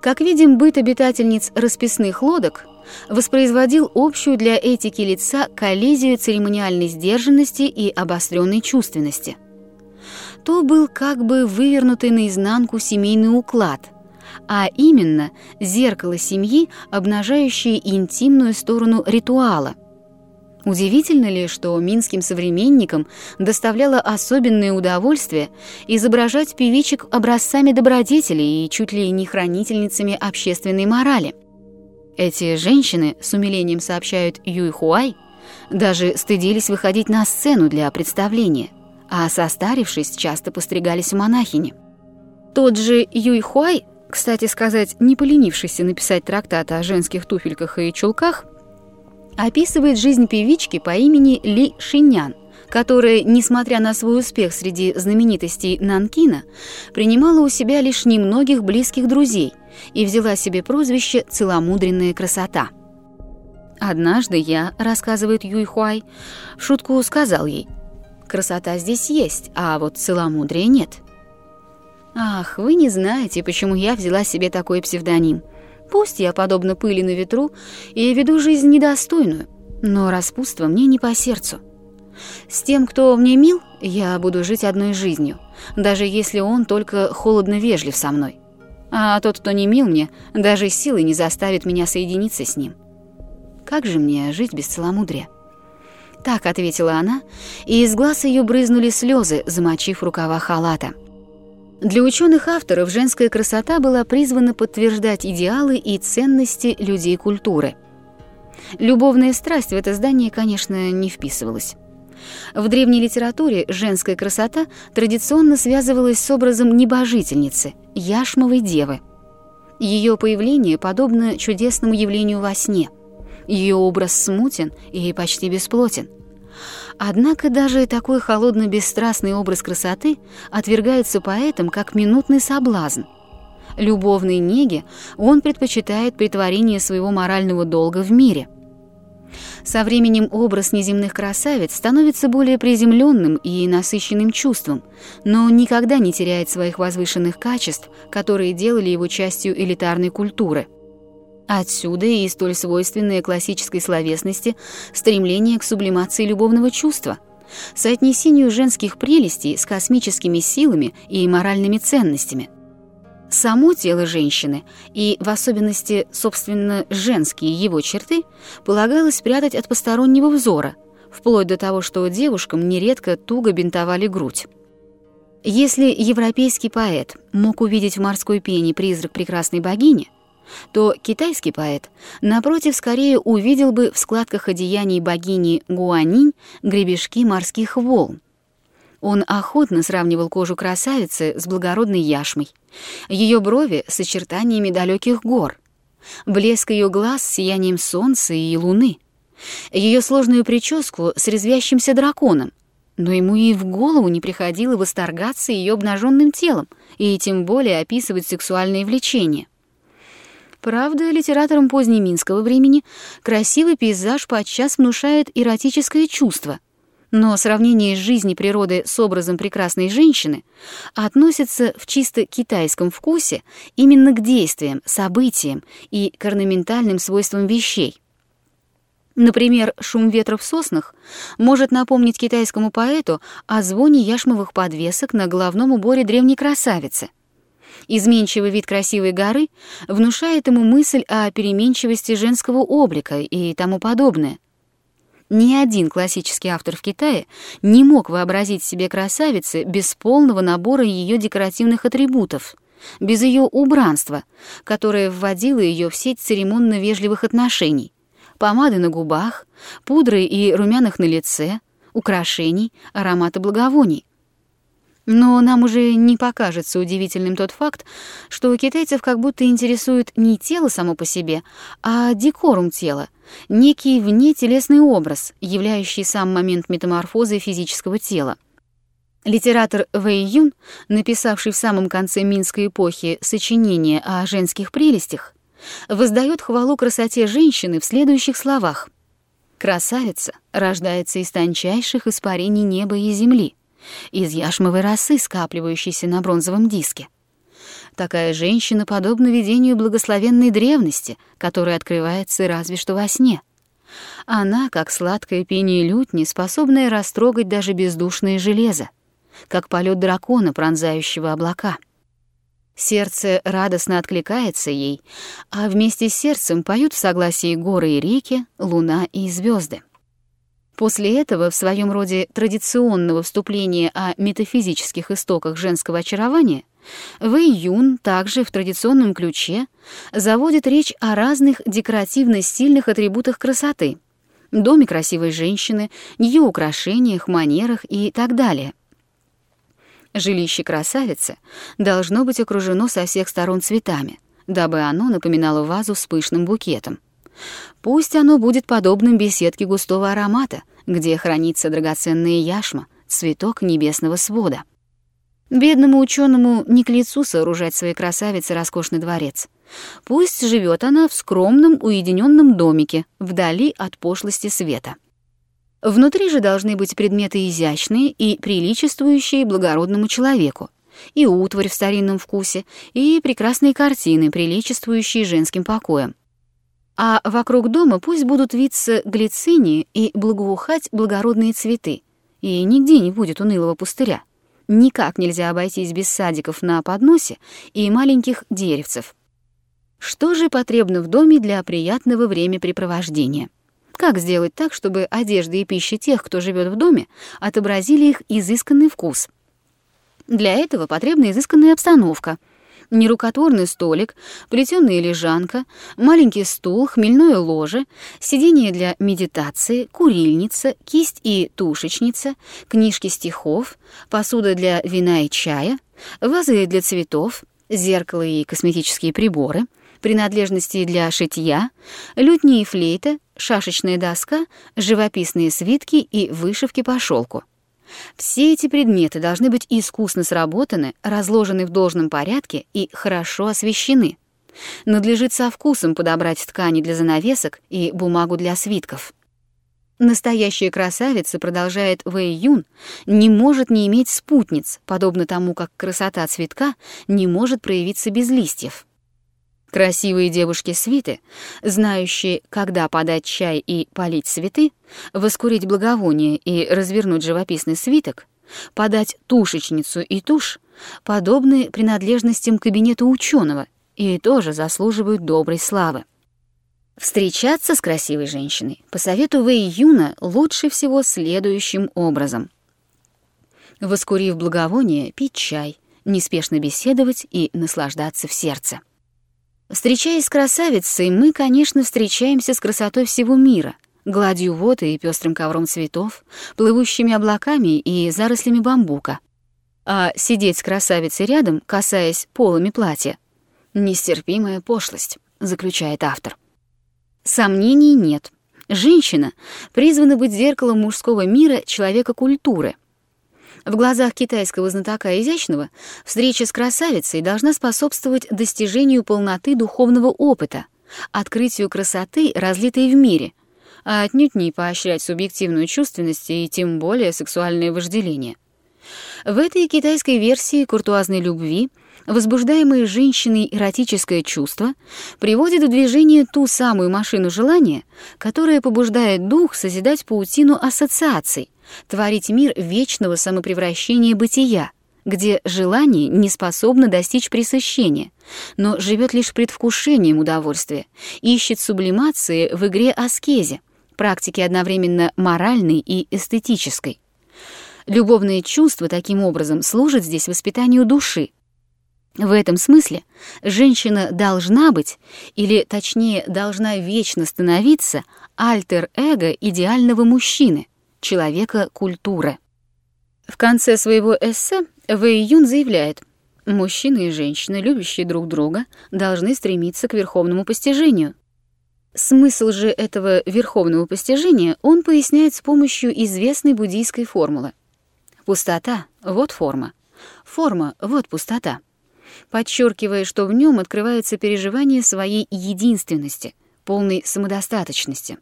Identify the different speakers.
Speaker 1: Как видим, быт обитательниц расписных лодок воспроизводил общую для этики лица коллизию церемониальной сдержанности и обостренной чувственности. То был как бы вывернутый наизнанку семейный уклад, а именно зеркало семьи, обнажающее интимную сторону ритуала – Удивительно ли, что минским современникам доставляло особенное удовольствие изображать певичек образцами добродетели и чуть ли не хранительницами общественной морали? Эти женщины, с умилением сообщают Юй Хуай, даже стыдились выходить на сцену для представления, а состарившись, часто постригались в монахини. Тот же Юй Хуай, кстати сказать, не поленившийся написать трактат о женских туфельках и чулках, описывает жизнь певички по имени Ли Шинян, которая, несмотря на свой успех среди знаменитостей Нанкина, принимала у себя лишь немногих близких друзей и взяла себе прозвище «целомудренная красота». «Однажды я», — рассказывает Юйхуай, в шутку сказал ей, «красота здесь есть, а вот целомудрия нет». «Ах, вы не знаете, почему я взяла себе такой псевдоним», Пусть я, подобно пыли на ветру, и веду жизнь недостойную, но распутство мне не по сердцу. С тем, кто мне мил, я буду жить одной жизнью, даже если он только холодно вежлив со мной. А тот, кто не мил мне, даже силой не заставит меня соединиться с ним. Как же мне жить без целомудрия? Так ответила она, и из глаз ее брызнули слезы, замочив рукава халата. Для ученых авторов женская красота была призвана подтверждать идеалы и ценности людей культуры. Любовная страсть в это здание, конечно, не вписывалась. В древней литературе женская красота традиционно связывалась с образом небожительницы, яшмовой девы. Ее появление подобно чудесному явлению во сне. Ее образ смутен и почти бесплотен. Однако даже такой холодно-бесстрастный образ красоты отвергается поэтом как минутный соблазн. Любовной неге он предпочитает притворение своего морального долга в мире. Со временем образ неземных красавиц становится более приземленным и насыщенным чувством, но никогда не теряет своих возвышенных качеств, которые делали его частью элитарной культуры – Отсюда и столь свойственное классической словесности стремление к сублимации любовного чувства, соотнесению женских прелестей с космическими силами и моральными ценностями. Само тело женщины, и в особенности, собственно, женские его черты, полагалось прятать от постороннего взора, вплоть до того, что девушкам нередко туго бинтовали грудь. Если европейский поэт мог увидеть в морской пене призрак прекрасной богини – то китайский поэт, напротив, скорее увидел бы в складках одеяний богини Гуанинь гребешки морских волн. Он охотно сравнивал кожу красавицы с благородной яшмой, ее брови с очертаниями далеких гор, блеск ее глаз сиянием солнца и луны, ее сложную прическу с резвящимся драконом, но ему и в голову не приходило восторгаться ее обнаженным телом и тем более описывать сексуальные влечения. Правда, литераторам позднеминского времени красивый пейзаж подчас внушает эротическое чувство, но сравнение жизни природы с образом прекрасной женщины относится в чисто китайском вкусе именно к действиям, событиям и к орнаментальным свойствам вещей. Например, шум ветра в соснах может напомнить китайскому поэту о звоне яшмовых подвесок на головном уборе древней красавицы — Изменчивый вид красивой горы внушает ему мысль о переменчивости женского облика и тому подобное. Ни один классический автор в Китае не мог вообразить себе красавицы без полного набора ее декоративных атрибутов, без ее убранства, которое вводило ее в сеть церемонно-вежливых отношений, помады на губах, пудры и румяных на лице, украшений, аромата благовоний. Но нам уже не покажется удивительным тот факт, что у китайцев как будто интересует не тело само по себе, а декорум тела, некий внетелесный образ, являющий сам момент метаморфозы физического тела. Литератор Вэй Юн, написавший в самом конце Минской эпохи сочинение о женских прелестях, воздает хвалу красоте женщины в следующих словах. «Красавица рождается из тончайших испарений неба и земли, из яшмовой росы, скапливающейся на бронзовом диске. Такая женщина подобна видению благословенной древности, которая открывается разве что во сне. Она, как сладкое пение лютни, способная растрогать даже бездушное железо, как полет дракона, пронзающего облака. Сердце радостно откликается ей, а вместе с сердцем поют в согласии горы и реки, луна и звезды. После этого, в своем роде традиционного вступления о метафизических истоках женского очарования, Вэй Юн также в традиционном ключе заводит речь о разных декоративно-стильных атрибутах красоты — доме красивой женщины, ее украшениях, манерах и так далее. Жилище красавицы должно быть окружено со всех сторон цветами, дабы оно напоминало вазу с пышным букетом. Пусть оно будет подобным беседке густого аромата, где хранится драгоценная яшма, цветок небесного свода. Бедному ученому не к лицу сооружать своей красавице роскошный дворец. Пусть живет она в скромном уединенном домике, вдали от пошлости света. Внутри же должны быть предметы изящные и приличествующие благородному человеку, и утварь в старинном вкусе, и прекрасные картины, приличествующие женским покоям а вокруг дома пусть будут виться глицинии и благоухать благородные цветы, и нигде не будет унылого пустыря. Никак нельзя обойтись без садиков на подносе и маленьких деревцев. Что же потребно в доме для приятного времяпрепровождения? Как сделать так, чтобы одежда и пища тех, кто живет в доме, отобразили их изысканный вкус? Для этого потребна изысканная обстановка — нерукотворный столик, плетёная лежанка, маленький стул, хмельное ложе, сиденье для медитации, курильница, кисть и тушечница, книжки стихов, посуда для вина и чая, вазы для цветов, зеркало и косметические приборы, принадлежности для шитья, лютни и флейта, шашечная доска, живописные свитки и вышивки по шелку. Все эти предметы должны быть искусно сработаны, разложены в должном порядке и хорошо освещены. Надлежит со вкусом подобрать ткани для занавесок и бумагу для свитков. Настоящая красавица, продолжает Вэй Юн, не может не иметь спутниц, подобно тому, как красота цветка не может проявиться без листьев. Красивые девушки-свиты, знающие, когда подать чай и полить цветы, воскурить благовоние и развернуть живописный свиток, подать тушечницу и тушь, подобны принадлежностям кабинета ученого и тоже заслуживают доброй славы. Встречаться с красивой женщиной по совету Вэй Юна лучше всего следующим образом. Воскурив благовоние, пить чай, неспешно беседовать и наслаждаться в сердце. Встречаясь с красавицей, мы, конечно, встречаемся с красотой всего мира, гладью воды и пестрым ковром цветов, плывущими облаками и зарослями бамбука. А сидеть с красавицей рядом, касаясь полами платья — нестерпимая пошлость, заключает автор. Сомнений нет. Женщина призвана быть зеркалом мужского мира человека культуры — в глазах китайского знатока изящного встреча с красавицей должна способствовать достижению полноты духовного опыта, открытию красоты, разлитой в мире, а отнюдь не поощрять субъективную чувственность и тем более сексуальное вожделение. В этой китайской версии куртуазной любви возбуждаемое женщиной эротическое чувство приводит в движение ту самую машину желания, которая побуждает дух созидать паутину ассоциаций, творить мир вечного самопревращения бытия, где желание не способно достичь пресыщения, но живет лишь предвкушением удовольствия, ищет сублимации в игре аскезе, практике одновременно моральной и эстетической. Любовные чувства таким образом служат здесь воспитанию души. В этом смысле женщина должна быть, или точнее должна вечно становиться, альтер-эго идеального мужчины — человека культуры. В конце своего эссе Вэй Юн заявляет, мужчины и женщины, любящие друг друга, должны стремиться к верховному постижению. Смысл же этого верховного постижения он поясняет с помощью известной буддийской формулы. Пустота — вот форма. Форма — вот пустота. Подчеркивая, что в нем открывается переживание своей единственности, полной самодостаточности.